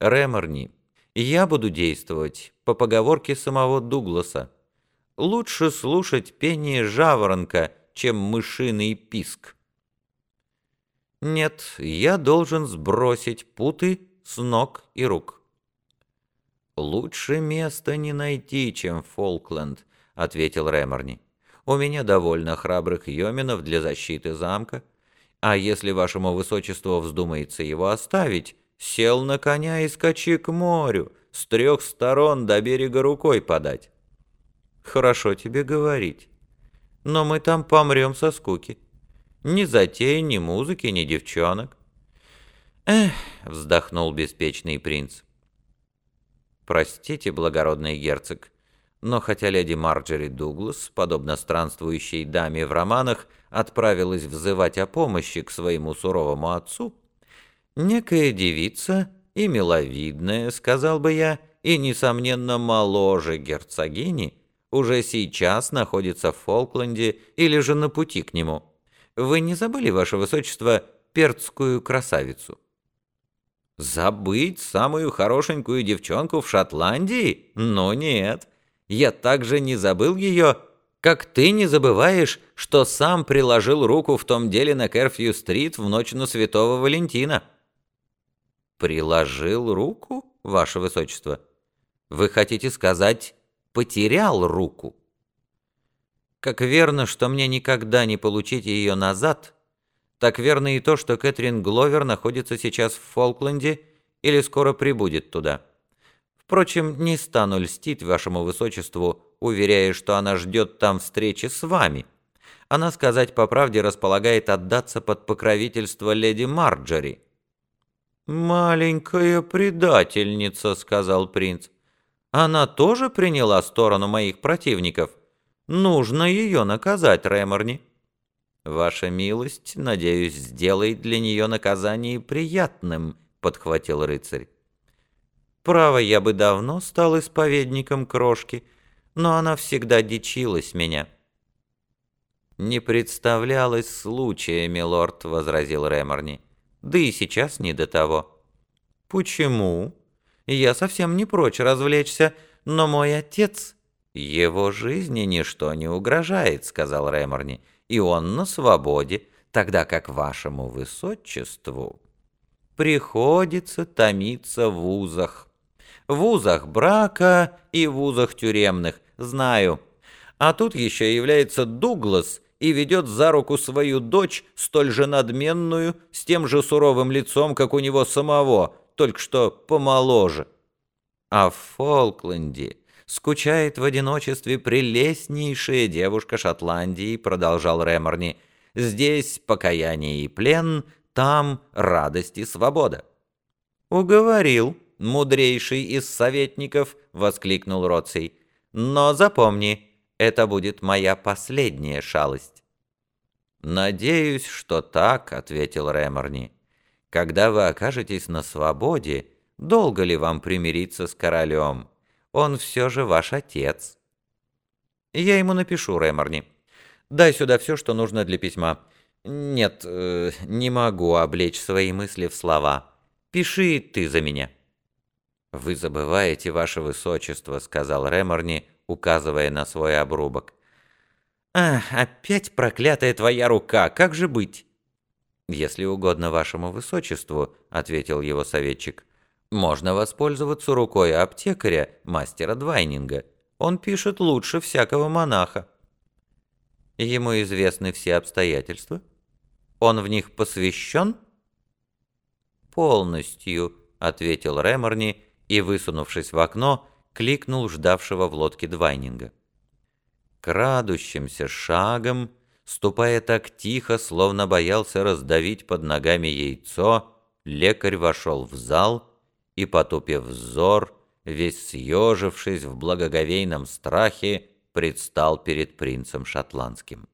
Реморни, я буду действовать по поговорке самого Дугласа. Лучше слушать пение жаворонка, чем мышиный писк. Нет, я должен сбросить путы с ног и рук. «Лучше места не найти, чем Фолкленд», — ответил Реморни. «У меня довольно храбрых йоминов для защиты замка, а если вашему высочеству вздумается его оставить, сел на коня и скачи к морю, с трех сторон до берега рукой подать». «Хорошо тебе говорить, но мы там помрем со скуки. Ни затей, ни музыки, ни девчонок». «Эх», — вздохнул беспечный принц, Простите, благородный герцог, но хотя леди Марджери Дуглас, подобно странствующей даме в романах, отправилась взывать о помощи к своему суровому отцу, некая девица и миловидная, сказал бы я, и, несомненно, моложе герцогини, уже сейчас находится в Фолкленде или же на пути к нему. Вы не забыли, ваше высочество, перцкую красавицу?» Забыть самую хорошенькую девчонку в Шотландии? Но нет. Я также не забыл ее, как ты не забываешь, что сам приложил руку в том деле на Керфью-стрит в ночь на Святого Валентина. Приложил руку, ваше высочество? Вы хотите сказать, потерял руку? Как верно, что мне никогда не получить ее назад — так верно и то, что Кэтрин Гловер находится сейчас в Фолкленде или скоро прибудет туда. Впрочем, не стану льстить вашему высочеству, уверяя, что она ждет там встречи с вами. Она, сказать по правде, располагает отдаться под покровительство леди Марджори». «Маленькая предательница», — сказал принц. «Она тоже приняла сторону моих противников. Нужно ее наказать, Реморни». «Ваша милость, надеюсь, сделает для нее наказание приятным», — подхватил рыцарь. «Право, я бы давно стал исповедником крошки, но она всегда дичилась меня». «Не представлялось случая, милорд», — возразил Реморни. «Да и сейчас не до того». «Почему? Я совсем не прочь развлечься, но мой отец...» «Его жизни ничто не угрожает», — сказал Реморни и он на свободе, тогда как вашему высочеству приходится томиться в узах. В узах брака и в узах тюремных, знаю. А тут еще является Дуглас и ведет за руку свою дочь, столь же надменную, с тем же суровым лицом, как у него самого, только что помоложе. А в Фолкленде скучает в одиночестве прелестнейшая девушка Шотландии», — продолжал Реморни. «Здесь покаяние и плен, там радость и свобода». «Уговорил, мудрейший из советников», — воскликнул Роций. «Но запомни, это будет моя последняя шалость». «Надеюсь, что так», — ответил Реморни. «Когда вы окажетесь на свободе, долго ли вам примириться с королем?» Он все же ваш отец». «Я ему напишу, Реморни. Дай сюда все, что нужно для письма. Нет, э, не могу облечь свои мысли в слова. Пиши ты за меня». «Вы забываете, ваше высочество», — сказал Реморни, указывая на свой обрубок. «Ах, опять проклятая твоя рука, как же быть?» «Если угодно вашему высочеству», — ответил его советчик, можно воспользоваться рукой аптекаря, мастера Двайнинга. Он пишет лучше всякого монаха. Ему известны все обстоятельства? Он в них посвящен? Полностью, ответил Реморни и, высунувшись в окно, кликнул ждавшего в лодке Двайнинга. Крадущимся шагом, ступая так тихо, словно боялся раздавить под ногами яйцо, лекарь вошел в зал и, потупив взор, весь съежившись в благоговейном страхе, предстал перед принцем шотландским.